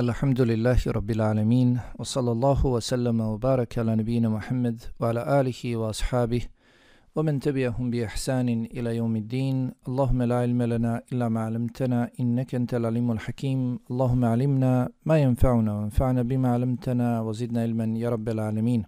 الحمد لله رب العالمين وصلى الله وسلم وبارك على نبينا محمد وعلى آله وأصحابه ومن تبعهم بإحسان إلى يوم الدين اللهم لا علم لنا إلا ما علمتنا إنك أنت العليم الحكيم اللهم علمنا ما ينفعنا وانفعنا بما علمتنا وزدنا علما يا رب العالمين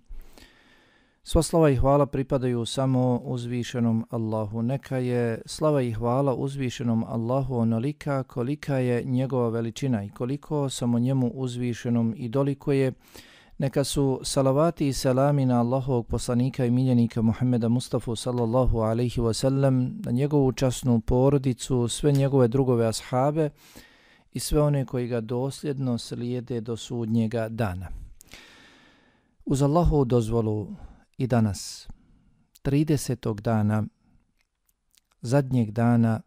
Sva slava i hvala pripadaju samo uzvišenom Allahu. Neka je slava i hvala uzvišenom Allahu onolika kolika je njegova veličina i koliko samo njemu uzvišenom i doliko je. Neka su salavati i salami na Allahovog poslanika i miljenika Muhammeda Mustafa sallallahu alaihi wa sallam, na njegovu časnu porodicu, sve njegove drugove ashabe i sve one koji ga dosljedno slijede do sudnjega dana. Uz Allahovu dozvolu i danas, 30. dana, zadnjeg dana,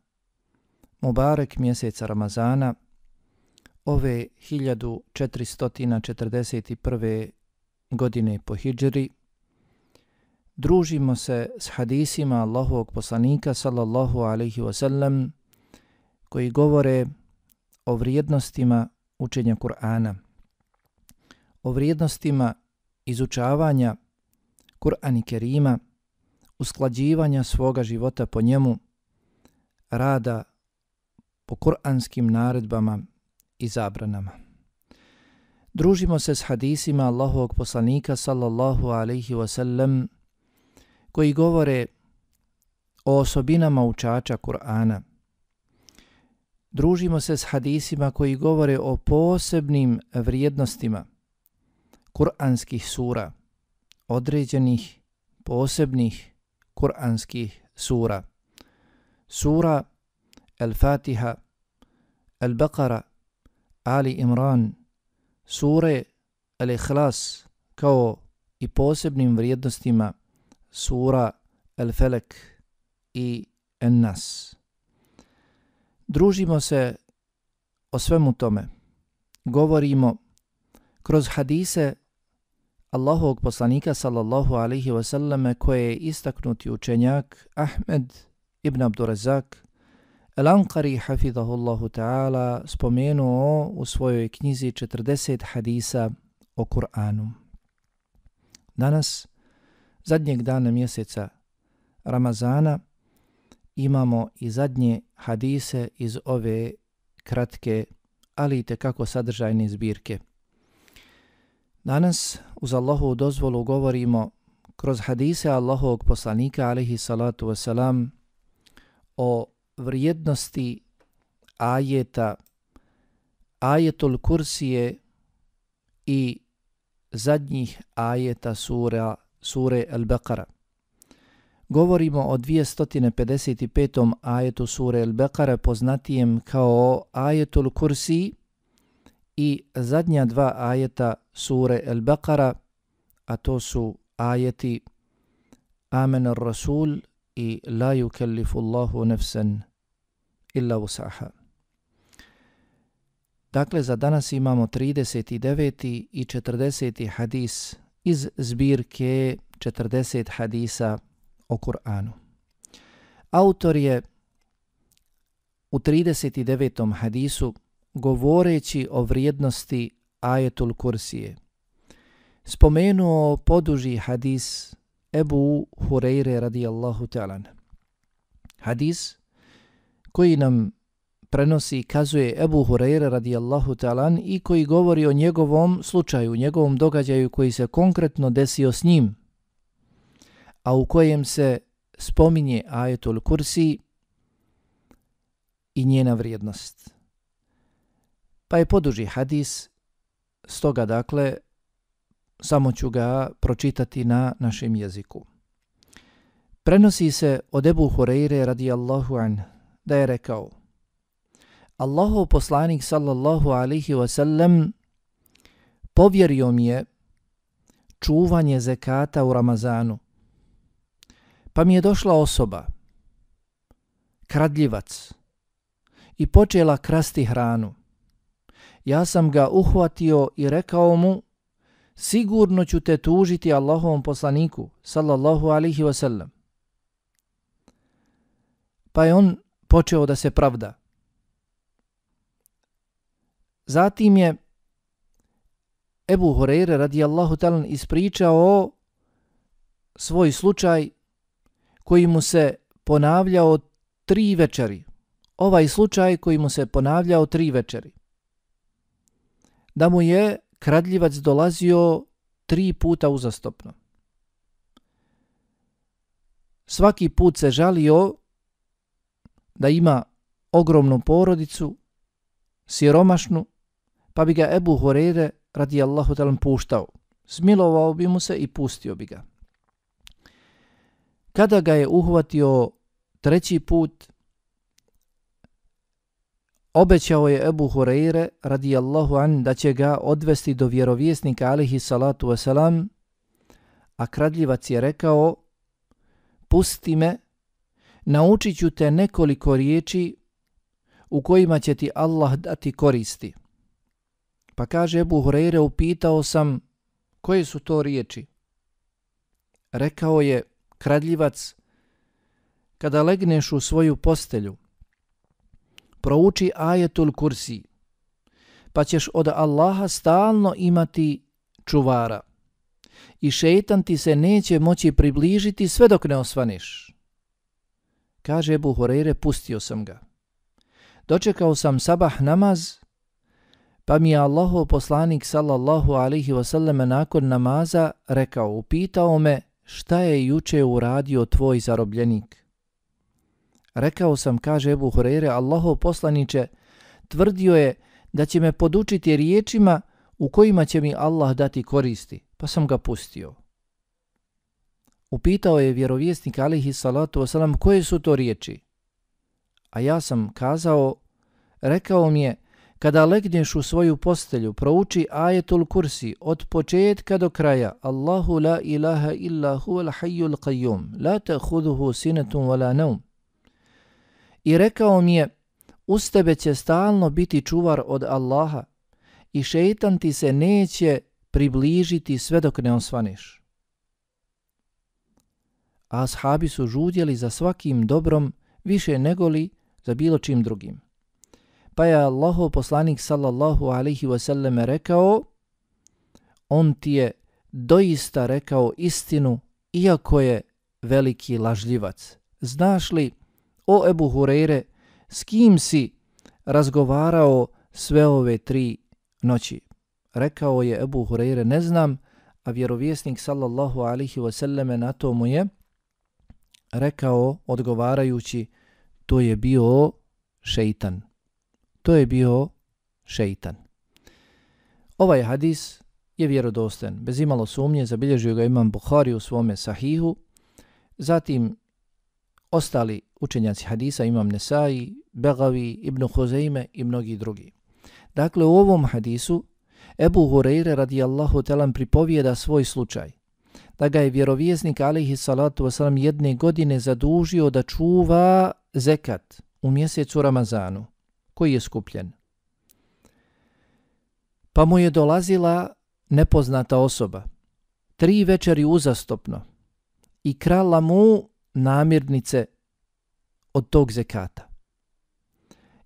Mubarek mjeseca Ramazana, ove 1441. godine po Hidžri, družimo se s hadisima Allahovog poslanika sallallahu alaihi wasallam koji govore o vrijednostima učenja Kur'ana, o vrijednostima izučavanja Kur'an i Kerima, usklađivanja svoga života po njemu, rada po kur'anskim naredbama i zabranama. Družimo se s hadisima Allahovog poslanika sallallahu alaihi wasallam koji govore o osobinama učača Kur'ana. Družimo se s hadisima koji govore o posebnim vrijednostima kur'anskih sura – određenih posebnih kuranskih sura. Sura Al-Fatiha, Al-Baqara, Ali Imran, sure Al-Ikhlas kao i posebnim vrijednostima sura Al-Felek i An-Nas. Družimo se o svemu tome. Govorimo kroz hadise Allahovog poslanika sallallahu alaihi wasallam koje je istaknuti učenjak Ahmed ibn Abdurazak Al-Anqari hafidhahullahu ta'ala spomenuo u svojoj knjizi 40 hadisa o Kur'anu. Danas, zadnjeg dana mjeseca Ramazana, imamo i zadnje hadise iz ove kratke, ali i tekako sadržajne zbirke – Danas uz Allahovu dozvolu govorimo kroz hadise Allahovog poslanika alaihi salatu wasalam o vrijednosti ajeta, ajetul kursije i zadnjih ajeta sura, sure Al-Baqara. Govorimo o 255. ajetu sure Al-Baqara poznatijem kao ajetul kursiji i zadnja dva ajeta sure El-Baqara, a to su ajeti Amen ar-Rasul i La yukellifu Allahu nefsen illa usaha. Dakle, za danas imamo 39. i 40. hadis iz zbirke 40 hadisa o Kur'anu. Autor je u 39. hadisu govoreći o vrijednosti ajetul kursije. Spomenuo poduži hadis Ebu Hureyre radijallahu ta'ala. Hadis koji nam prenosi i kazuje Ebu Hureyre radijallahu ta'ala i koji govori o njegovom slučaju, njegovom događaju koji se konkretno desio s njim, a u kojem se spominje ajetul kursi i njena vrijednost. Pa je poduži hadis, stoga dakle, samo ću ga pročitati na našem jeziku. Prenosi se od Ebu Hureyre radijallahu an da je rekao Allahov poslanik sallallahu alihi wasallam povjerio mi je čuvanje zekata u Ramazanu. Pa mi je došla osoba, kradljivac, i počela krasti hranu ja sam ga uhvatio i rekao mu, sigurno ću te tužiti Allahovom poslaniku, sallallahu alihi wasallam. Pa je on počeo da se pravda. Zatim je Ebu Horeire radijallahu talan ispričao svoj slučaj koji mu se ponavljao tri večeri. Ovaj slučaj koji mu se ponavljao tri večeri. Da mu je kradljivac dolazio tri puta uzastopno. Svaki put se žalio da ima ogromnu porodicu, siromašnu, pa bi ga Ebu Horeire radijallahu talan puštao. Smilovao bi mu se i pustio bi ga. Kada ga je uhvatio treći put, obećao je Ebu Hureyre radijallahu an da će ga odvesti do vjerovjesnika alihi salatu wasalam, a kradljivac je rekao, pusti me, naučit ću te nekoliko riječi u kojima će ti Allah dati koristi. Pa kaže Ebu Hureyre, upitao sam, koje su to riječi? Rekao je, kradljivac, kada legneš u svoju postelju, prouči ajetul kursi, pa ćeš od Allaha stalno imati čuvara i šeitan ti se neće moći približiti sve dok ne osvaniš. Kaže Ebu Horeire, pustio sam ga. Dočekao sam sabah namaz, pa mi je Allahov poslanik sallallahu alihi wasallam nakon namaza rekao, upitao me šta je juče uradio tvoj zarobljenik? Rekao sam, kaže Ebu Hureyre, Allahov poslaniće, tvrdio je da će me podučiti riječima u kojima će mi Allah dati koristi, pa sam ga pustio. Upitao je vjerovjesnik alihi salatu wasalam koje su to riječi. A ja sam kazao, rekao mi je, Kada legneš u svoju postelju, prouči ajetul kursi od početka do kraja. Allahu la ilaha illa huval hayyul qayyum, la ta'khudhuhu sinatun wala nawm. I rekao mi je, uz tebe će stalno biti čuvar od Allaha i šeitan ti se neće približiti sve dok ne osvaniš. A ashabi su žudjeli za svakim dobrom više negoli za bilo čim drugim. Pa je Allahov poslanik sallallahu alaihi wasallam rekao, on ti je doista rekao istinu, iako je veliki lažljivac. Znaš li, o Ebu Hureyre, s kim si razgovarao sve ove tri noći? Rekao je Ebu Hureyre, ne znam, a vjerovjesnik sallallahu alihi wasallame na to mu je rekao, odgovarajući, to je bio šeitan to je bio šeitan. Ovaj hadis je vjerodosten, bez imalo sumnje, zabilježio ga imam Bukhari u svome sahihu, zatim ostali učenjaci hadisa imam Nesai, Begavi, Ibn Huzeime i mnogi drugi. Dakle, u ovom hadisu Ebu Hureyre radijallahu talan pripovijeda svoj slučaj, da ga je vjerovjesnik alihi salatu wasalam jedne godine zadužio da čuva zekat u mjesecu Ramazanu koji je skupljen. Pa mu je dolazila nepoznata osoba, tri večeri uzastopno, i krala mu namirnice od tog zekata.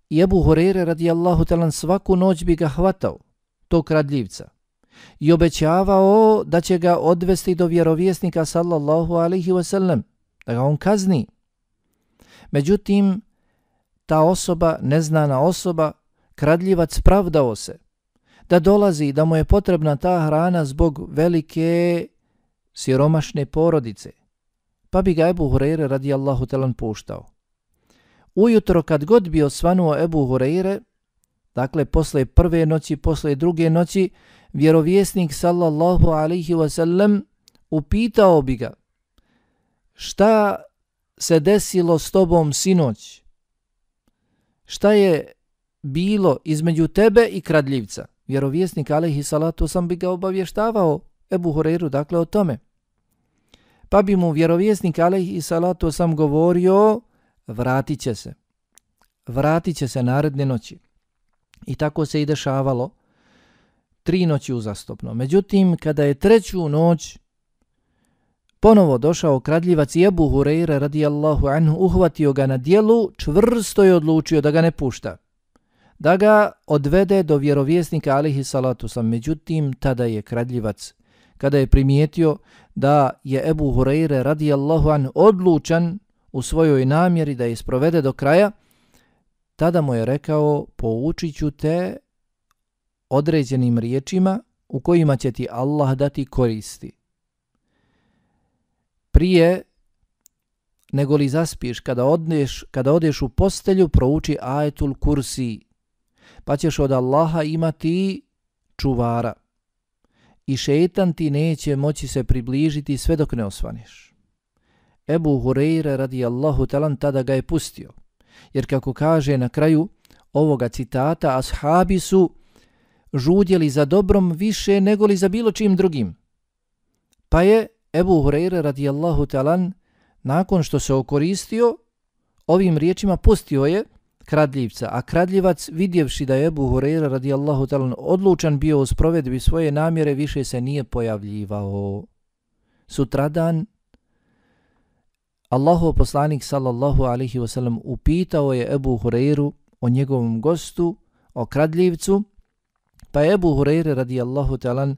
I Ebu Horeire radijallahu talan svaku noć bi ga hvatao, tog kradljivca, i obećavao da će ga odvesti do vjerovjesnika sallallahu alihi wasallam, da ga on kazni. Međutim, ta osoba, neznana osoba, kradljivac pravdao se, da dolazi da mu je potrebna ta hrana zbog velike siromašne porodice, pa bi ga Ebu Hureyre radijallahu talan puštao. Ujutro kad god bi osvanuo Ebu Hureyre, dakle posle prve noći, posle druge noći, vjerovjesnik sallallahu alaihi wasallam upitao bi ga šta se desilo s tobom sinoć, šta je bilo između tebe i kradljivca. Vjerovjesnik alaihi salatu sam bi ga obavještavao Ebu Horeiru, dakle o tome. Pa bi mu vjerovjesnik alaihi salatu sam govorio, vratit će se. Vratit će se naredne noći. I tako se i dešavalo tri noći uzastopno. Međutim, kada je treću noć ponovo došao kradljivac Ebu Hureyre radijallahu anhu, uhvatio ga na dijelu, čvrsto je odlučio da ga ne pušta. da ga odvede do vjerovjesnika alihi salatu sam. Međutim, tada je kradljivac, kada je primijetio da je Ebu Hureyre radijallahu an odlučan u svojoj namjeri da je sprovede do kraja, tada mu je rekao, poučit ću te određenim riječima u kojima će ti Allah dati koristi. Prije nego li zaspiš, kada, odneš, kada odeš u postelju, prouči ajetul kursi, pa ćeš od Allaha imati čuvara. I šetan ti neće moći se približiti sve dok ne osvaniš. Ebu Hureyre radijallahu talan tada ga je pustio, jer kako kaže na kraju ovoga citata, ashabi su žudjeli za dobrom više nego li za bilo čim drugim. Pa je Ebu Hureyre radijallahu talan nakon što se okoristio ovim riječima pustio je kradljivca, a kradljivac vidjevši da je Ebu Hureyre radijallahu talan odlučan bio u sprovedbi svoje namjere više se nije pojavljivao. Sutradan Allahu poslanik sallallahu alaihi wasallam upitao je Ebu Hureyru o njegovom gostu, o kradljivcu, Pa je Ebu Hureyre radijallahu talan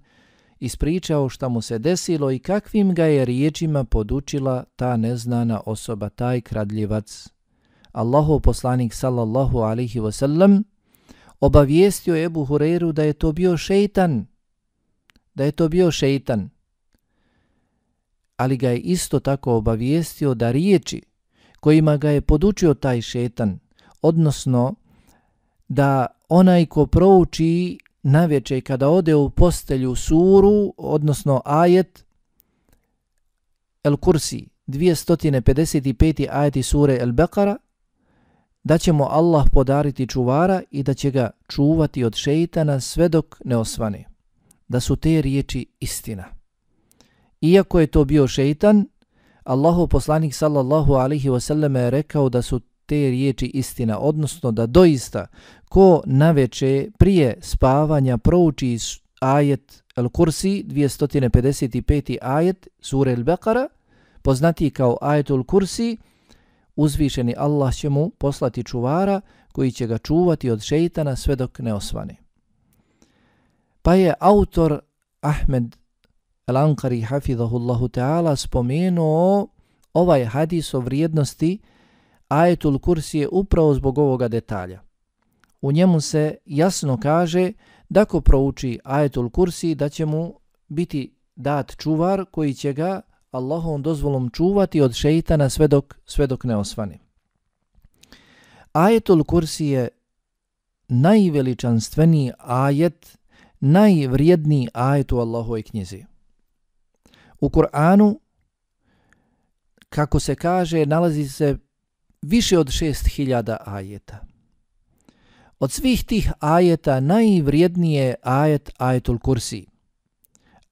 ispričao šta mu se desilo i kakvim ga je riječima podučila ta neznana osoba, taj kradljivac. Allahu poslanik sallallahu alaihi wasallam obavijestio Ebu Hureyru da je to bio šeitan, da je to bio šeitan. Ali ga je isto tako obavijestio da riječi kojima ga je podučio taj šeitan, odnosno da onaj ko prouči na večer kada ode u postelju suru, odnosno ajet El Kursi, 255. ajeti sure El Beqara, da će mu Allah podariti čuvara i da će ga čuvati od šeitana sve dok ne osvane. Da su te riječi istina. Iako je to bio šeitan, Allahu poslanik sallallahu alihi wasallam je rekao da su te riječi istina, odnosno da doista ko naveče prije spavanja prouči ajet Al-Kursi, 255. ajet sure Al-Baqara, poznati kao ajetul Kursi, uzvišeni Allah će mu poslati čuvara koji će ga čuvati od šeitana sve dok ne osvane. Pa je autor Ahmed Al-Ankari hafidhahullahu ta'ala spomenuo ovaj hadis o vrijednosti ajetul kursi je upravo zbog ovoga detalja. U njemu se jasno kaže da ko prouči ajetul kursi da će mu biti dat čuvar koji će ga Allahovom dozvolom čuvati od šeitana sve dok, sve dok ne osvani. Ajetul kursi je najveličanstveniji ajet, najvrijedniji ajet u Allahove knjizi. U Kur'anu, kako se kaže, nalazi se više od šest hiljada ajeta. Od svih tih ajeta najvrijednije ajet ajetul kursi.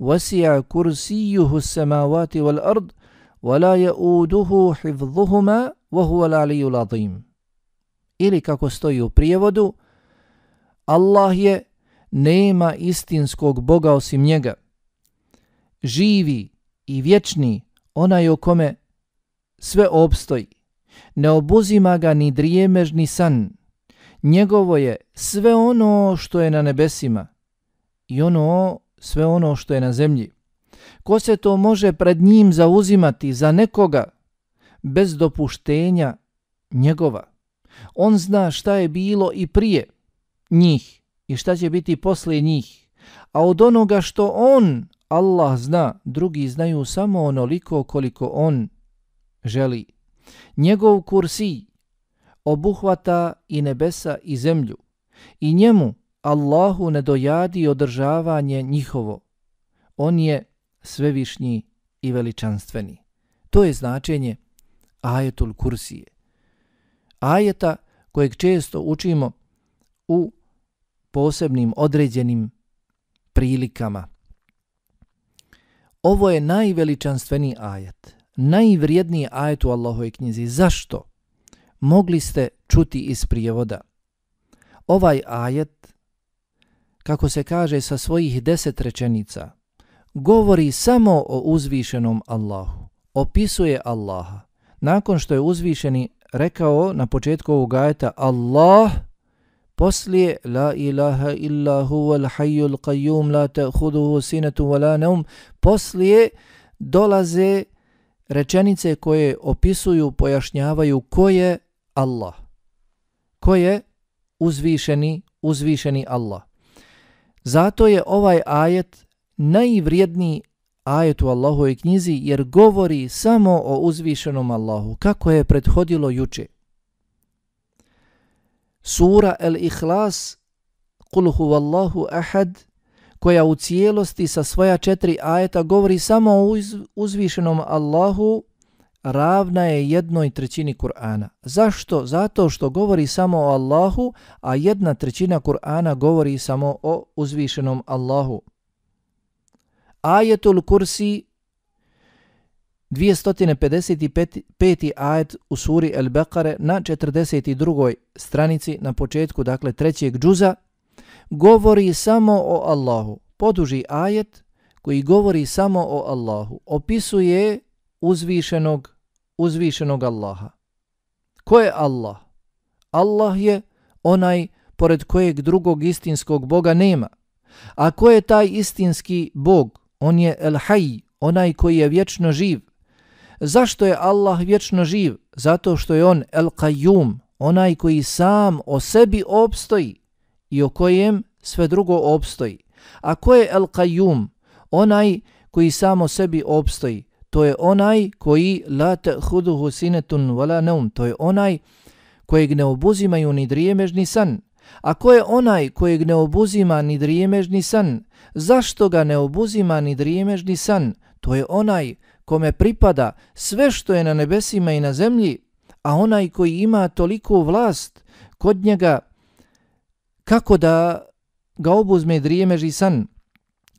وسع كرسيه السماوات والأرض ولا يؤوده حفظهما وهو العلي العظيم Ili kako stoji u prijevodu, Allah je nema istinskog Boga osim njega. Živi i vječni onaj o kome sve obstoji ne obuzima ga ni drijemež ni san. Njegovo je sve ono što je na nebesima i ono sve ono što je na zemlji. Ko se to može pred njim zauzimati za nekoga bez dopuštenja njegova? On zna šta je bilo i prije njih i šta će biti poslije njih. A od onoga što on, Allah zna, drugi znaju samo onoliko koliko on želi. Njegov kursi obuhvata i nebesa i zemlju i njemu Allahu ne dojadi održavanje njihovo. On je svevišnji i veličanstveni. To je značenje ajetul kursije. Ajeta kojeg često učimo u posebnim određenim prilikama. Ovo je najveličanstveniji ajet, najvrijedniji ajet u Allahove knjizi. Zašto? Mogli ste čuti iz prijevoda. Ovaj ajet, kako se kaže sa svojih deset rečenica, govori samo o uzvišenom Allahu, opisuje Allaha. Nakon što je uzvišeni rekao na početku ovog ajeta Allah, poslije la ilaha illa huval hayyul qayyum la ta'khudhuhu sinatu wa la nawm, poslije dolaze rečenice koje opisuju, pojašnjavaju ko je Allah. Ko je uzvišeni, uzvišeni Allah. Zato je ovaj ajet najvrijedniji ajet u Allahovoj knjizi jer govori samo o uzvišenom Allahu, kako je prethodilo juče. Sura El-Ihlas, Kul huvallahu ahad, koja u cijelosti sa svoja četiri ajeta govori samo o uzvišenom Allahu, ravna je jednoj trećini Kur'ana. Zašto? Zato što govori samo o Allahu, a jedna trećina Kur'ana govori samo o uzvišenom Allahu. Ajetul Kursi 255. ajet u suri El Bekare na 42. stranici na početku, dakle trećeg džuza, govori samo o Allahu. Poduži ajet koji govori samo o Allahu. Opisuje uzvišenog, uzvišenog Allaha. Ko je Allah? Allah je onaj pored kojeg drugog istinskog Boga nema. A ko je taj istinski Bog? On je El Hayy, onaj koji je vječno živ. Zašto je Allah vječno živ? Zato što je on El Qayyum, onaj koji sam o sebi opstoji i o kojem sve drugo opstoji. A ko je El Qayyum? Onaj koji sam o sebi opstoji. To je onaj koji la ta'khuduhu sinatun wala naum. To je onaj kojeg ne obuzimaju ni drijemež ni san. A ko je onaj kojeg ne obuzima ni drijemež ni san? Zašto ga ne obuzima ni drijemež ni san? To je onaj kome pripada sve što je na nebesima i na zemlji, a onaj koji ima toliko vlast kod njega, kako da ga obuzme drijemež i san?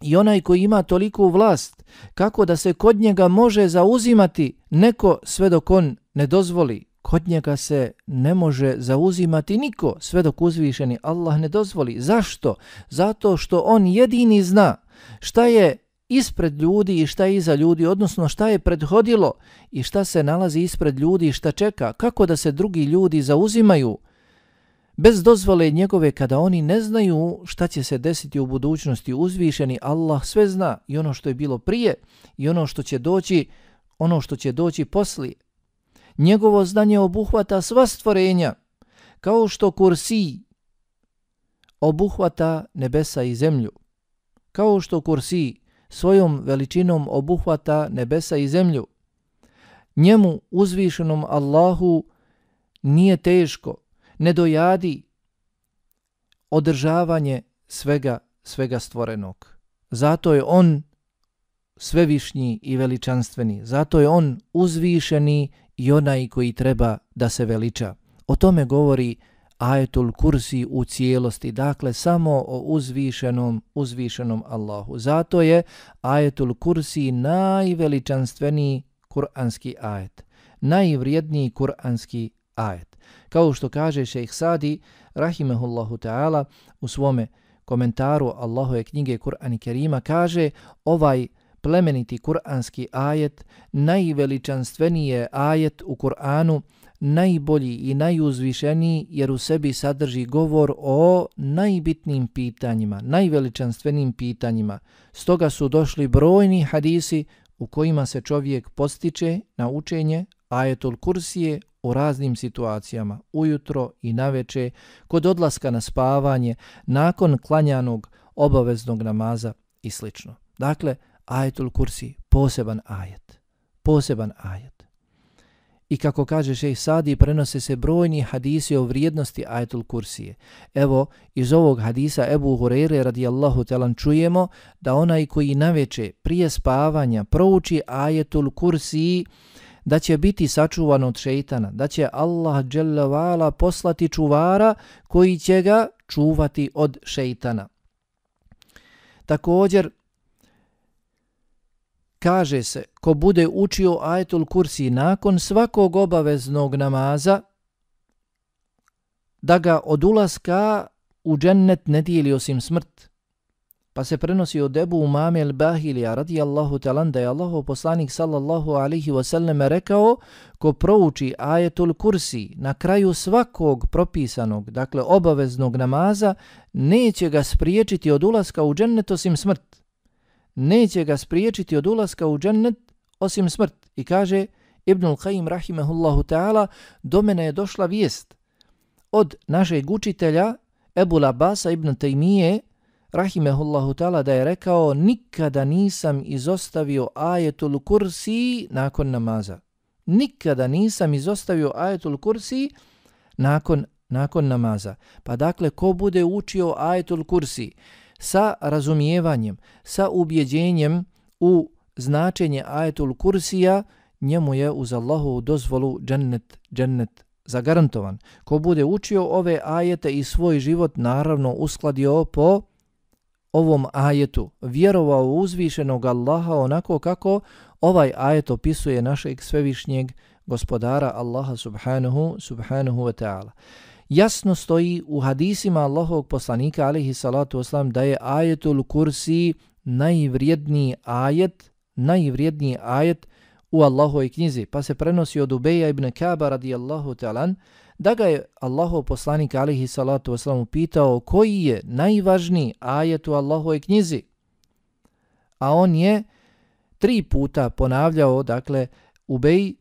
I onaj koji ima toliko vlast, kako da se kod njega može zauzimati neko sve dok on ne dozvoli? kod njega se ne može zauzimati niko sve dok uzvišeni Allah ne dozvoli. Zašto? Zato što on jedini zna šta je ispred ljudi i šta je iza ljudi, odnosno šta je prethodilo i šta se nalazi ispred ljudi i šta čeka, kako da se drugi ljudi zauzimaju bez dozvole njegove kada oni ne znaju šta će se desiti u budućnosti uzvišeni Allah sve zna i ono što je bilo prije i ono što će doći ono što će doći poslije njegovo znanje obuhvata sva stvorenja, kao što kursi obuhvata nebesa i zemlju, kao što kursi svojom veličinom obuhvata nebesa i zemlju. Njemu uzvišenom Allahu nije teško, ne dojadi održavanje svega, svega stvorenog. Zato je on svevišnji i veličanstveni, zato je on uzvišeni i onaj koji treba da se veliča. O tome govori ajetul kursi u cijelosti, dakle samo o uzvišenom, uzvišenom Allahu. Zato je ajetul kursi najveličanstveniji kuranski ajet, najvrijedniji kuranski ajet. Kao što kaže šejh Sadi, rahimehullahu ta'ala, u svome komentaru Allahove knjige Kur'an i Kerima, kaže ovaj plemeniti kuranski ajet, najveličanstveniji je ajet u Kur'anu, najbolji i najuzvišeniji jer u sebi sadrži govor o najbitnijim pitanjima, najveličanstvenim pitanjima. Stoga su došli brojni hadisi u kojima se čovjek postiče na učenje ajetul kursije u raznim situacijama, ujutro i naveče, kod odlaska na spavanje, nakon klanjanog obaveznog namaza i sl. Dakle, ajetul kursi, poseban ajet, poseban ajet. I kako kaže šejh Sadi, prenose se brojni hadisi o vrijednosti ajetul kursije. Evo, iz ovog hadisa Ebu Hureyre radijallahu talan čujemo da onaj koji naveče prije spavanja prouči ajetul kursiji, da će biti sačuvan od šeitana, da će Allah dželle poslati čuvara koji će ga čuvati od šeitana. Također, kaže se, ko bude učio ajetul kursi nakon svakog obaveznog namaza, da ga od ulaska u džennet ne dijeli osim smrt. Pa se prenosi od Ebu Umame el-Bahilija radijallahu talan da je Allahov poslanik sallallahu alihi wasallam rekao ko prouči ajetul kursi na kraju svakog propisanog, dakle obaveznog namaza, neće ga spriječiti od ulaska u džennet osim smrt. Neće ga spriječiti od ulaska u džennet osim smrt. I kaže Ibnul Qayyim rahimahullahu ta'ala, do mene je došla vijest od našeg učitelja Ebu Labasa ibn Taymije, rahimehullahu ta'ala, da je rekao nikada nisam izostavio ajetul kursi nakon namaza. Nikada nisam izostavio ajetul kursi nakon, nakon namaza. Pa dakle, ko bude učio ajetul kursi sa razumijevanjem, sa ubjeđenjem u značenje ajetul kursija, njemu je uz Allahu dozvolu džennet, džennet zagarantovan. Ko bude učio ove ajete i svoj život naravno uskladio po ovom ajetu, vjerovao uzvišenog Allaha onako kako ovaj ajet opisuje našeg svevišnjeg gospodara Allaha subhanahu, subhanahu wa ta'ala. Jasno stoji u hadisima Allahovog poslanika alihi salatu oslam da je ajetul kursi najvrijedniji ajet, najvrijedniji ajet u Allahovoj knjizi, pa se prenosi od Ubeja ibn Kaba radijallahu ta'lan, da ga je Allahov poslanik alihi salatu wasalam pitao koji je najvažniji ajet u Allahovoj knjizi. A on je tri puta ponavljao, dakle, Ubej,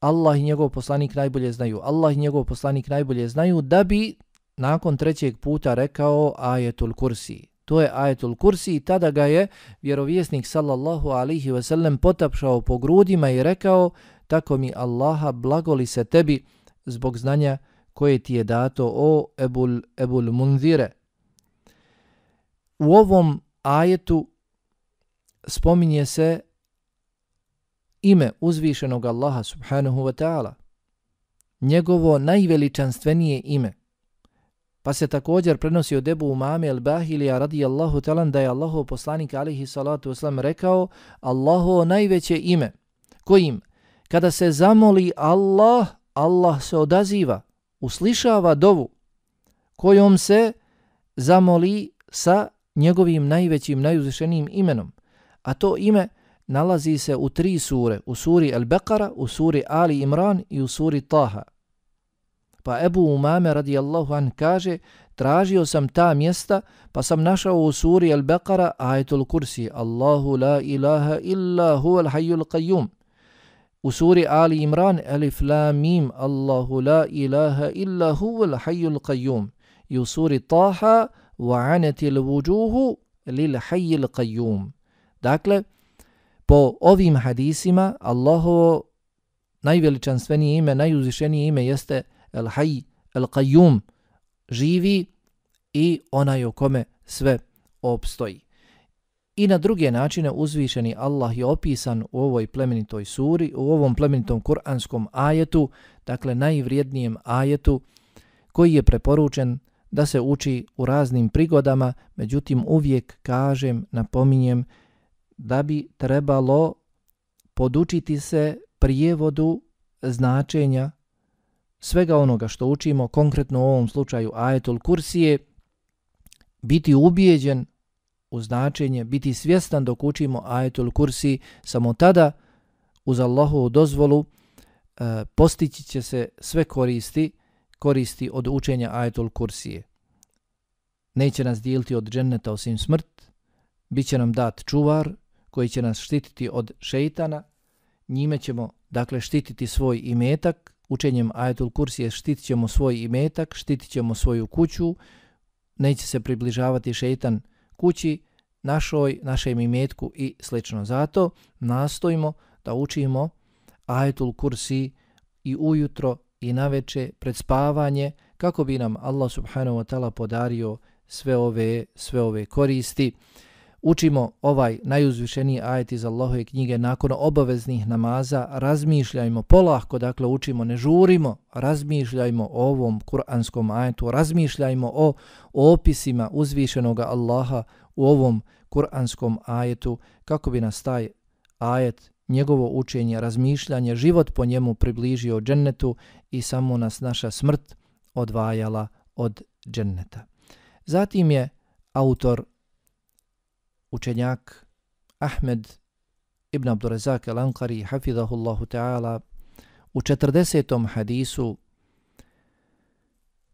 Allah i njegov poslanik najbolje znaju, Allah i njegov poslanik najbolje znaju, da bi nakon trećeg puta rekao ajetul kursi. To je ajetul kursi i tada ga je vjerovjesnik sallallahu alihi wasallam potapšao po grudima i rekao tako mi Allaha blagoli se tebi zbog znanja koje ti je dato o Ebul, Ebul Munzire. U ovom ajetu spominje se ime uzvišenog Allaha subhanahu wa ta'ala. Njegovo najveličanstvenije ime. Pa se također prenosi od Ebu Umame al-Bahilija radijallahu talan da je Allahov poslanik alihi salatu wasalam rekao Allaho najveće ime kojim kada se zamoli Allah, Allah se odaziva, uslišava dovu kojom se zamoli sa njegovim najvećim, najuzvišenijim imenom. A to ime nalazi se u tri sure, u suri Al-Baqara, u suri Ali Imran i u suri Taha. Pa Ebu Umame radijallahu an kaže, tražio sam ta mjesta, pa sam našao u suri Al-Baqara ajetul kursi, Allahu la ilaha illa huval hayyul qayyum. U suri Ali Imran, alif la mim, Allahu la ilaha illa huvel hayyul qayyum. I u suri Taha, wa anetil vujuhu lil hayyil qayyum. Dakle, po ovim hadisima, Allahovo najveličanstvenije ime, najuzvišenije ime jeste el Hayy, el qayyum, živi i onaj u kome sve opstoji. I na druge načine uzvišeni Allah je opisan u ovoj plemenitoj suri, u ovom plemenitom kuranskom ajetu, dakle najvrijednijem ajetu koji je preporučen da se uči u raznim prigodama, međutim uvijek kažem, napominjem, da bi trebalo podučiti se prijevodu značenja svega onoga što učimo, konkretno u ovom slučaju ajetul kursije, biti ubijeđen u značenje, biti svjestan dok učimo ajetul kursi, samo tada uz Allahovu dozvolu e, postići će se sve koristi, koristi od učenja ajetul kursije. Neće nas dijeliti od dženneta osim smrt, bit će nam dat čuvar koji će nas štititi od šeitana, njime ćemo dakle štititi svoj imetak, učenjem ajetul kursije štitit ćemo svoj imetak, štitit ćemo svoju kuću, neće se približavati šeitan kući, našoj, našem imetku i slično. Zato nastojimo da učimo ajetul kursi i ujutro i naveče pred spavanje kako bi nam Allah subhanahu wa ta'ala podario sve ove, sve ove koristi učimo ovaj najuzvišeniji ajet iz Allahove knjige nakon obaveznih namaza, razmišljajmo polahko, dakle učimo, ne žurimo, razmišljajmo o ovom kuranskom ajetu, razmišljajmo o opisima uzvišenog Allaha u ovom kuranskom ajetu kako bi nas taj ajet, njegovo učenje, razmišljanje, život po njemu približio džennetu i samo nas naša smrt odvajala od dženneta. Zatim je autor, učenjak Ahmed ibn Abdurazak al-Ankari, hafidahullahu ta'ala, u 40. hadisu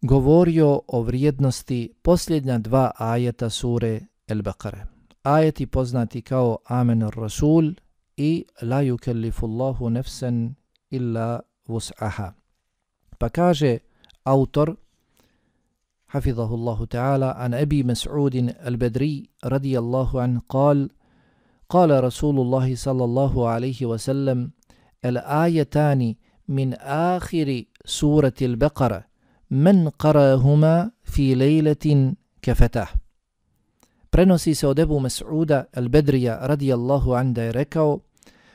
govorio o vrijednosti posljednja dva ajeta sure El-Baqara. Ajeti poznati kao Amen Rasul i La yukellifullahu nefsen illa vus'aha. Pa kaže autor, hafidhahullahu ta'ala, an Ebi Mas'udin al-Badri radijallahu an, qal, قال رسول الله صلى الله عليه وسلم الآيتان من آخر سورة البقرة من قرأهما في ليلة كفتاه Prenosi se od Ebu Mas'uda al-Bedrija radijallahu an da je rekao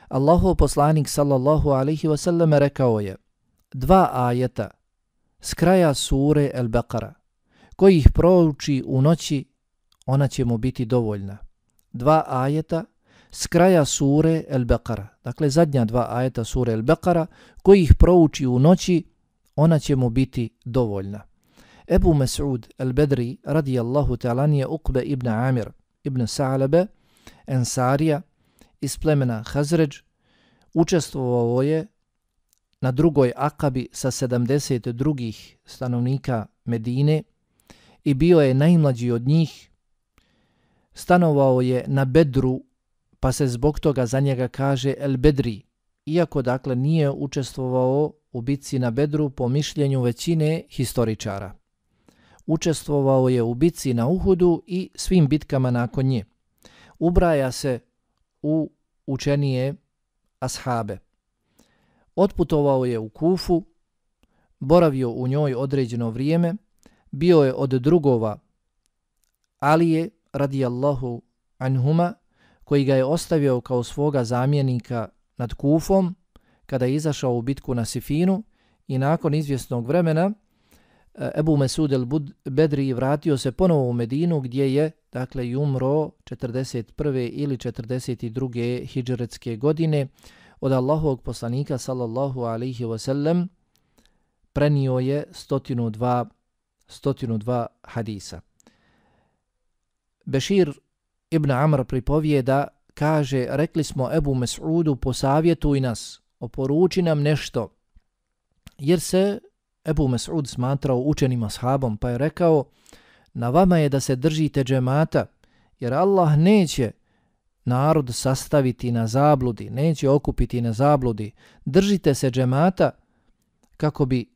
Allahu poslanik sallallahu alaihi wasallam rekao je dva ajeta s kraja sure al-Baqara koji ih prouči u noći ona će mu biti dovoljna. Dva ajeta s kraja sure al-Baqara dakle zadnja dva ajeta sure al-Baqara koji ih prouči u noći ona će mu biti dovoljna. Ebu Mas'ud al-Bedri radijallahu ta'ala je Uqbe ibn Amir ibn Sa'labe, Ensarija iz plemena Hazređ, učestvovao je na drugoj akabi sa 70 drugih stanovnika Medine i bio je najmlađi od njih. Stanovao je na Bedru, pa se zbog toga za njega kaže El Bedri, iako dakle nije učestvovao u bitci na Bedru po mišljenju većine historičara učestvovao je u bitci na Uhudu i svim bitkama nakon nje. Ubraja se u učenije ashabe. Otputovao je u Kufu, boravio u njoj određeno vrijeme, bio je od drugova Alije radijallahu anhuma, koji ga je ostavio kao svoga zamjenika nad Kufom, kada je izašao u bitku na Sifinu i nakon izvjesnog vremena eh, Ebu Mesud el Bedri vratio se ponovo u Medinu gdje je dakle umro 41. ili 42. hijđaretske godine od Allahovog poslanika sallallahu alaihi wasallam prenio je 102, 102 hadisa. Bešir ibn Amr pripovijeda kaže rekli smo Ebu Mesudu posavjetuj nas oporuči nam nešto jer se Ebu Mes'ud smatrao učenim ashabom pa je rekao na vama je da se držite džemata jer Allah neće narod sastaviti na zabludi, neće okupiti na zabludi. Držite se džemata kako bi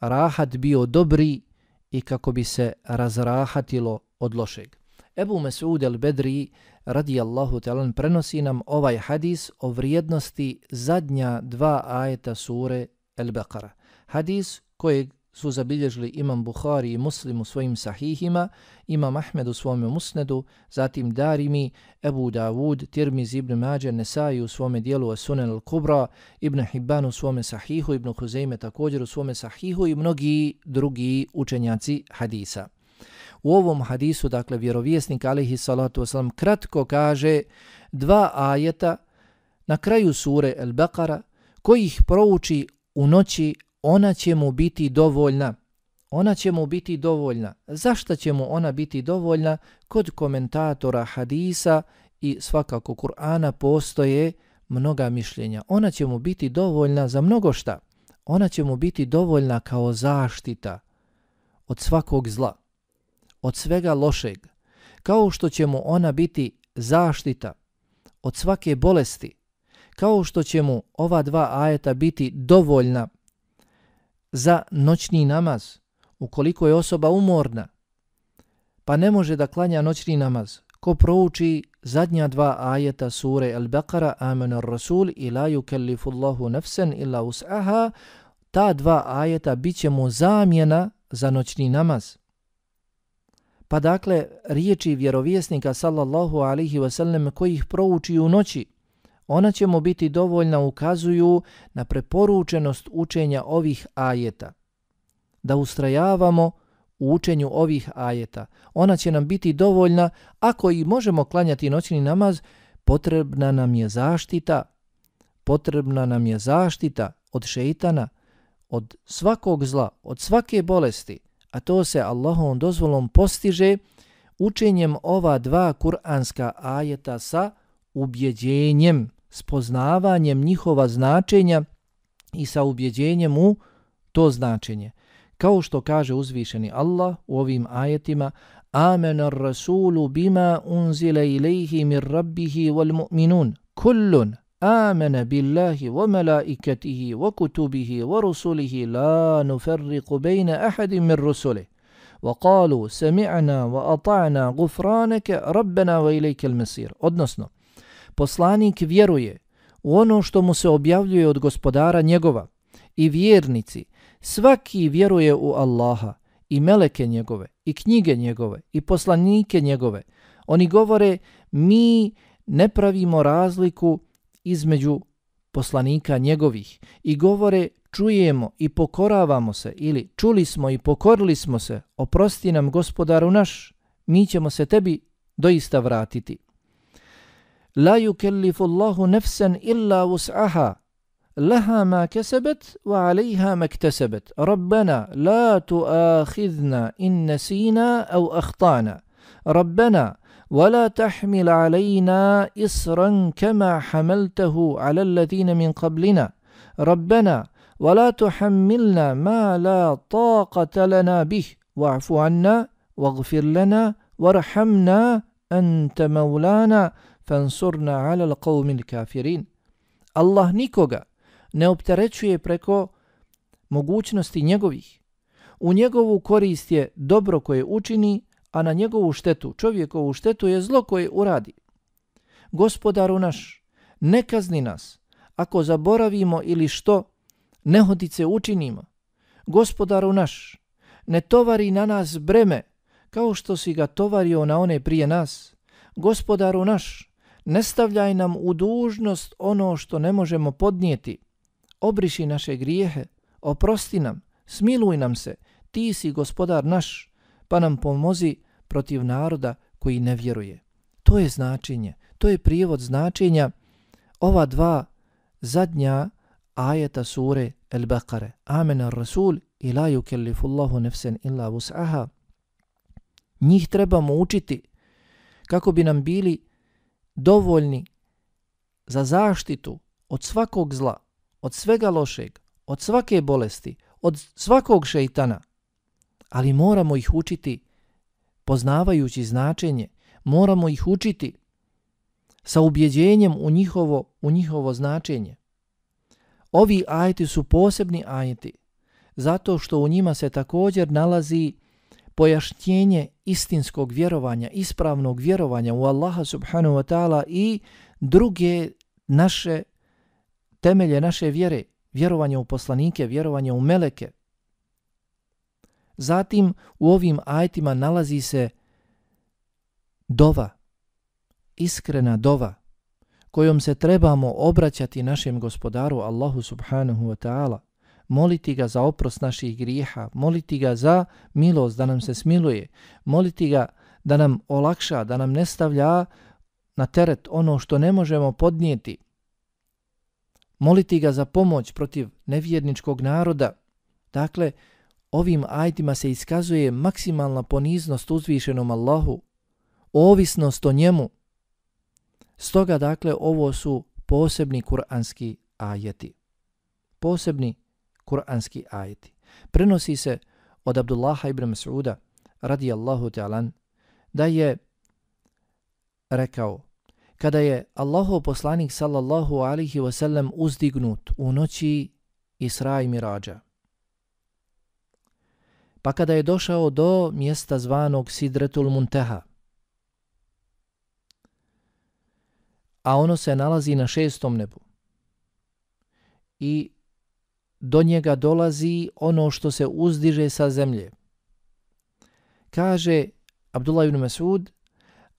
rahat bio dobri i kako bi se razrahatilo od lošeg. Ebu Mes'ud el-Bedri radijallahu talan prenosi nam ovaj hadis o vrijednosti zadnja dva ajeta sure El-Bekara. Hadis kojeg su zabilježili Imam Bukhari i Muslim u svojim sahihima, Imam Ahmed u svom musnedu, zatim Darimi, Ebu Davud, Tirmiz ibn Mađer, Nesai u svome dijelu Sunan al-Kubra, Ibn Hibban u svome sahihu, Ibn Huzeyme također u svome sahihu i mnogi drugi učenjaci hadisa. U ovom hadisu, dakle, vjerovjesnik alihi salatu wasalam kratko kaže dva ajeta na kraju sure El-Baqara koji ih prouči u noći ona će mu biti dovoljna. Ona će mu biti dovoljna. Zašto će mu ona biti dovoljna? Kod komentatora hadisa i svakako Kur'ana postoje mnoga mišljenja. Ona će mu biti dovoljna za mnogo šta. Ona će mu biti dovoljna kao zaštita od svakog zla, od svega lošeg, kao što će mu ona biti zaštita od svake bolesti, kao što će mu ova dva ajeta biti dovoljna za noćni namaz, ukoliko je osoba umorna, pa ne može da klanja noćni namaz, ko prouči zadnja dva ajeta sure Al-Baqara, Amen ar-Rasul, i la yukellifu Allahu nafsan illa us'aha, ta dva ajeta bit će mu zamjena za noćni namaz. Pa dakle, riječi vjerovjesnika sallallahu alihi wasallam koji ih prouči u noći, ona će mu biti dovoljna ukazuju na preporučenost učenja ovih ajeta. Da ustrajavamo u učenju ovih ajeta. Ona će nam biti dovoljna ako i možemo klanjati noćni namaz, potrebna nam je zaštita, potrebna nam je zaštita od šeitana, od svakog zla, od svake bolesti, a to se Allahom dozvolom postiže učenjem ova dva kuranska ajeta sa ubjeđenjem, spoznavanjem njihova značenja i sa ubjeđenjem u to značenje. Kao što kaže uzvišeni Allah u ovim ajetima, Amen ar rasulu bima unzile ilaihi mir rabbihi wal mu'minun, kullun آمن بالله وملائكته وكتبه ورسله لا نفرق بين أحد من رسله وقالوا سمعنا وأطعنا غفرانك ربنا وإليك المصير odnosno poslanik vjeruje u ono što mu se objavljuje od gospodara njegova i vjernici. Svaki vjeruje u Allaha i meleke njegove i knjige njegove i poslanike njegove. Oni govore mi ne pravimo razliku između poslanika njegovih. I govore čujemo i pokoravamo se ili čuli smo i pokorili smo se, oprosti nam gospodaru naš, mi ćemo se tebi doista vratiti. لا يكلف الله نفسا إلا وسعها لها ما كسبت وعليها ما اكتسبت. ربنا لا تؤاخذنا إن نسينا أو أخطأنا. ربنا ولا تحمل علينا اصرا كما حملته على الذين من قبلنا. ربنا ولا تحملنا ما لا طاقة لنا به. واعف عنا واغفر لنا وارحمنا أنت مولانا. fansurna ala l'qavmin kafirin. Allah nikoga ne opterećuje preko mogućnosti njegovih. U njegovu korist je dobro koje učini, a na njegovu štetu, čovjekovu štetu je zlo koje uradi. Gospodaru naš, ne kazni nas ako zaboravimo ili što nehodice učinimo. Gospodaru naš, ne tovari na nas breme kao što si ga tovario na one prije nas. Gospodaru naš, ne stavljaj nam u dužnost ono što ne možemo podnijeti. Obriši naše grijehe, oprosti nam, smiluj nam se, ti si gospodar naš, pa nam pomozi protiv naroda koji ne vjeruje. To je značenje, to je prijevod značenja ova dva zadnja ajeta sure El Bekare. Amen ar Rasul i la yukellifullahu nefsen illa vus'aha. Njih trebamo učiti kako bi nam bili dovoljni za zaštitu od svakog zla, od svega lošeg, od svake bolesti, od svakog šeitana. Ali moramo ih učiti poznavajući značenje, moramo ih učiti sa ubjeđenjem u njihovo, u njihovo značenje. Ovi ajeti su posebni ajeti, zato što u njima se također nalazi pojašnjenje istinskog vjerovanja, ispravnog vjerovanja u Allaha subhanahu wa ta'ala i druge naše temelje naše vjere, vjerovanje u poslanike, vjerovanje u meleke, Zatim u ovim ajtima nalazi se dova, iskrena dova, kojom se trebamo obraćati našem gospodaru Allahu subhanahu wa ta'ala, moliti ga za oprost naših grijeha, moliti ga za milost da nam se smiluje, moliti ga da nam olakša, da nam ne stavlja na teret ono što ne možemo podnijeti, moliti ga za pomoć protiv nevjerničkog naroda. Dakle, ovim ajdima se iskazuje maksimalna poniznost uzvišenom Allahu, ovisnost o njemu. Stoga, dakle, ovo su posebni kuranski ajeti. Posebni kuranski ajeti. Prenosi se od Abdullaha ibn Mas'uda, radijallahu ta'alan, da je rekao, kada je Allahu poslanik sallallahu alihi wasallam uzdignut u noći Isra i Mirađa, Pa kada je došao do mjesta zvanog Sidretul Munteha, a ono se nalazi na šestom nebu, i do njega dolazi ono što se uzdiže sa zemlje. Kaže Abdullah ibn Masud,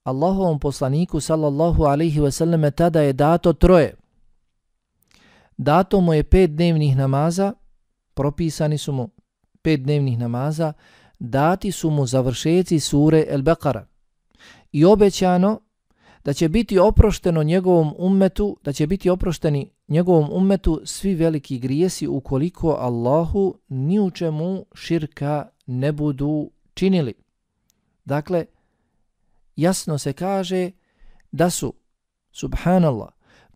Allahovom poslaniku sallallahu alaihi ve selleme tada je dato troje. Dato mu je pet dnevnih namaza, propisani su mu pet dnevnih namaza, dati su mu završeci sure El Beqara i obećano da će biti oprošteno njegovom ummetu, da će biti oprošteni njegovom ummetu svi veliki grijesi ukoliko Allahu ni u čemu širka ne budu činili. Dakle, jasno se kaže da su, subhanallah,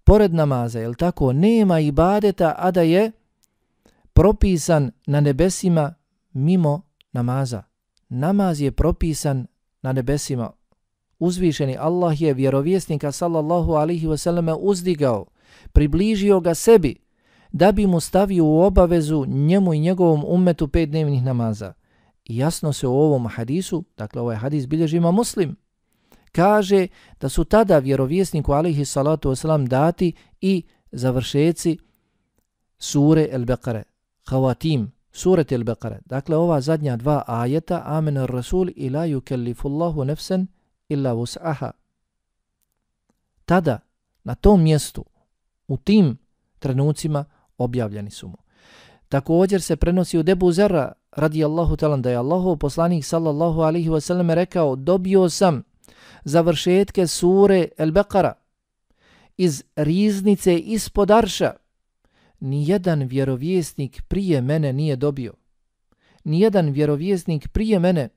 pored namaza, jel tako, nema ibadeta, a da je propisan na nebesima mimo namaza. Namaz je propisan na nebesima. Uzvišeni Allah je vjerovjesnika sallallahu alihi wasallam uzdigao, približio ga sebi da bi mu stavio u obavezu njemu i njegovom ummetu pet dnevnih namaza. I jasno se u ovom hadisu, dakle ovaj hadis bilježi ima muslim, kaže da su tada vjerovjesniku alihi salatu wasalam dati i završeci sure El-Beqare, Havatim, suret El-Beqare. Dakle, ova zadnja dva ajeta, Amen ar-Rasul ila yukellifullahu nefsen illa vus'aha. Tada, na tom mjestu, u tim trenucima, objavljeni su mu. Također se prenosi u debu zara, radijallahu talan, da je Allahu poslanik sallallahu alihi wasallam rekao, dobio sam završetke sure El Bekara iz riznice ispod arša. Nijedan vjerovjesnik prije mene nije dobio. Nijedan vjerovjesnik prije mene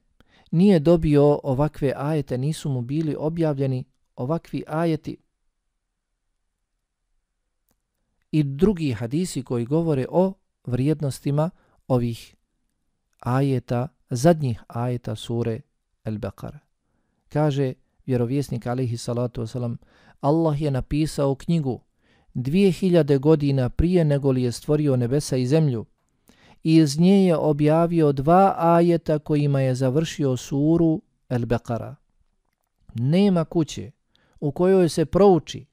nije dobio ovakve ajete, nisu mu bili objavljeni ovakvi ajeti. I drugi hadisi koji govore o vrijednostima ovih ajeta, zadnjih ajeta sure El-Beqara. Kaže vjerovjesnik alihi salatu wasalam, Allah je napisao knjigu dvije hiljade godina prije nego li je stvorio nebesa i zemlju i iz nje je objavio dva ajeta kojima je završio suru El Beqara. Nema kuće u kojoj se prouči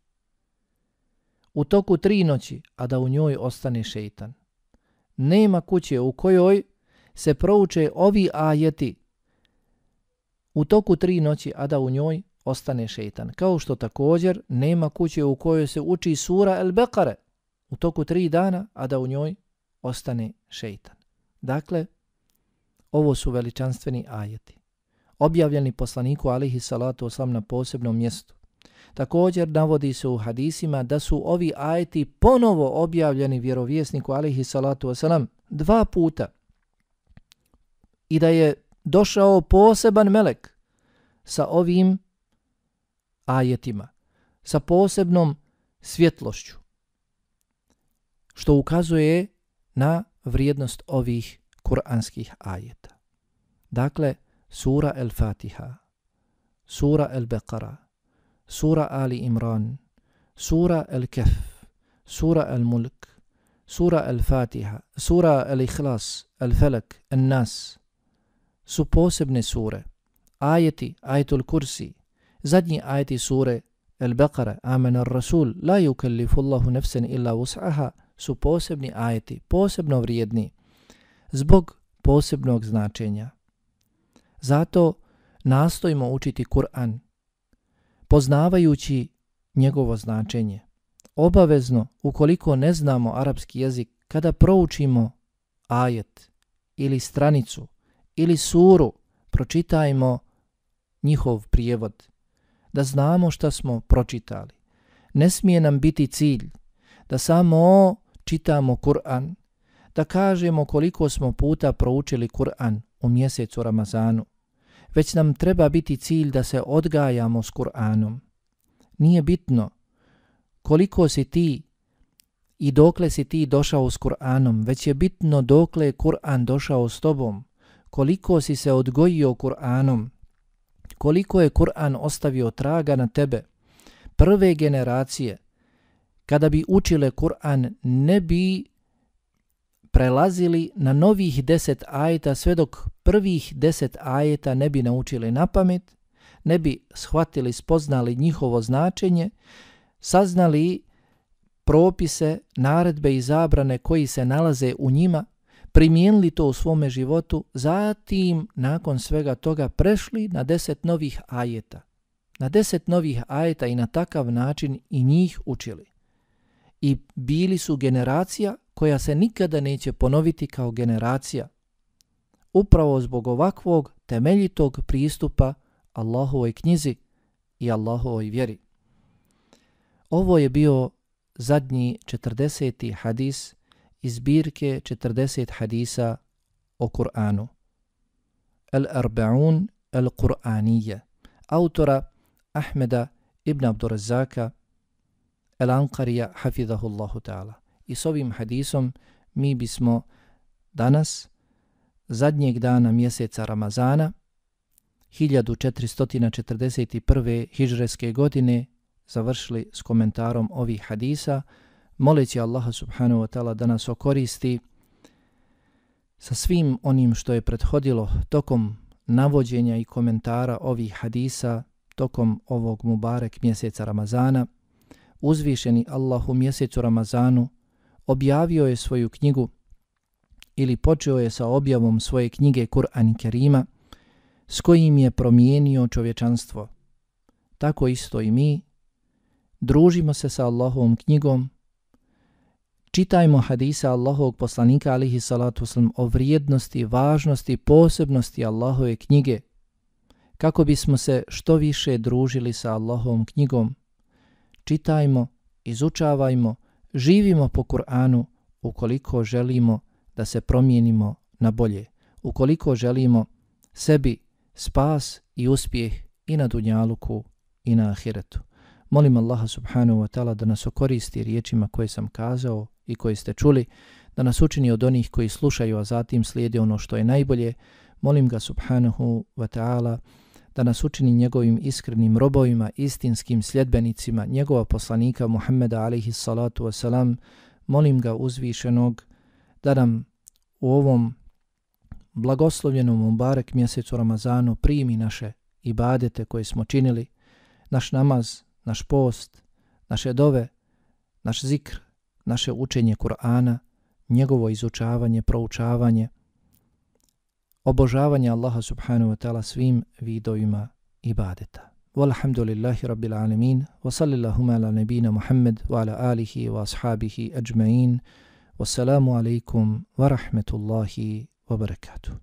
u toku tri noći, a da u njoj ostane šeitan. Nema kuće u kojoj se prouče ovi ajeti u toku tri noći, a da u njoj ostane šeitan. Kao što također nema kuće u kojoj se uči sura El Beqare u toku tri dana, a da u njoj ostane šeitan. Dakle, ovo su veličanstveni ajeti. Objavljeni poslaniku alihi salatu oslam na posebnom mjestu. Također navodi se u hadisima da su ovi ajeti ponovo objavljeni vjerovjesniku alihi salatu oslam dva puta. I da je došao poseban melek sa ovim ajetima, sa posebnom svjetlošću, što ukazuje na vrijednost ovih kuranskih ajeta. Dakle, sura El-Fatiha, sura El-Beqara, sura Ali Imran, sura El-Kef, sura El-Mulk, sura El-Fatiha, sura El-Ikhlas, El-Felak, El-Nas, su posebne sure. Ajeti, ajetul kursi, zadnji ajeti sure El-Baqara, Amen ar-Rasul, la yukallifu Allahu nefsen illa vus'aha, su posebni ajeti, posebno vrijedni, zbog posebnog značenja. Zato nastojimo učiti Kur'an, poznavajući njegovo značenje. Obavezno, ukoliko ne znamo arapski jezik, kada proučimo ajet ili stranicu ili suru, pročitajmo njihov prijevod, da znamo šta smo pročitali. Ne smije nam biti cilj da samo čitamo Kur'an, da kažemo koliko smo puta proučili Kur'an u mjesecu Ramazanu, već nam treba biti cilj da se odgajamo s Kur'anom. Nije bitno koliko si ti i dokle si ti došao s Kur'anom, već je bitno dokle je Kur'an došao s tobom, koliko si se odgojio Kur'anom, koliko je Kur'an ostavio traga na tebe. Prve generacije, kada bi učile Kur'an, ne bi prelazili na novih deset ajeta sve dok prvih deset ajeta ne bi naučili na pamet, ne bi shvatili, spoznali njihovo značenje, saznali propise, naredbe i zabrane koji se nalaze u njima, primijenili to u svome životu, zatim nakon svega toga prešli na deset novih ajeta. Na deset novih ajeta i na takav način i njih učili. I bili su generacija koja se nikada neće ponoviti kao generacija upravo zbog ovakvog temeljitog pristupa Allahovoj knjizi i Allahovoj vjeri. Ovo je bio zadnji 40. hadis iz zbirke 40 hadisa o Kur'anu. Al-Arba'un al-Qur'aniyya autora Ahmeda ibn Abdurazaka Al-Anqarija hafidhahullahu ta'ala. I s ovim hadisom mi bismo danas, zadnjeg dana mjeseca Ramazana, 1441. hižreske godine, završili s komentarom ovih hadisa, moleći Allaha subhanahu wa ta'ala da nas okoristi sa svim onim što je prethodilo tokom navođenja i komentara ovih hadisa tokom ovog Mubarek mjeseca Ramazana, uzvišeni Allah u mjesecu Ramazanu objavio je svoju knjigu ili počeo je sa objavom svoje knjige Kur'an i Kerima s kojim je promijenio čovječanstvo. Tako isto i mi družimo se sa Allahovom knjigom, čitajmo hadisa Allahovog poslanika alihi salatu wasalam o vrijednosti, važnosti, posebnosti Allahove knjige kako bismo se što više družili sa Allahovom knjigom. Čitajmo, izučavajmo, živimo po Kur'anu ukoliko želimo da se promijenimo na bolje, ukoliko želimo sebi spas i uspjeh i na dunjaluku i na ahiretu. Molim Allaha subhanahu wa ta'ala da nas okoristi riječima koje sam kazao i koje ste čuli, da nas učini od onih koji slušaju, a zatim slijede ono što je najbolje. Molim ga subhanahu wa ta'ala da nas učini njegovim iskrenim robovima, istinskim sljedbenicima, njegova poslanika Muhammeda alaihi salatu wasalam. Molim ga uzvišenog da nam u ovom blagoslovljenom Mubarek mjesecu Ramazanu primi naše ibadete koje smo činili, naš namaz, naš post, naše dove, naš zikr, naše učenje Kur'ana, njegovo izučavanje, proučavanje, obožavanje Allaha subhanahu wa ta'ala svim vidovima ibadeta. Walhamdulillahi rabbil alemin, wa sallillahuma ala nebina Muhammed, wa ala alihi wa ashabihi ajma'in, wassalamu alaikum wa rahmetullahi wa barakatuh.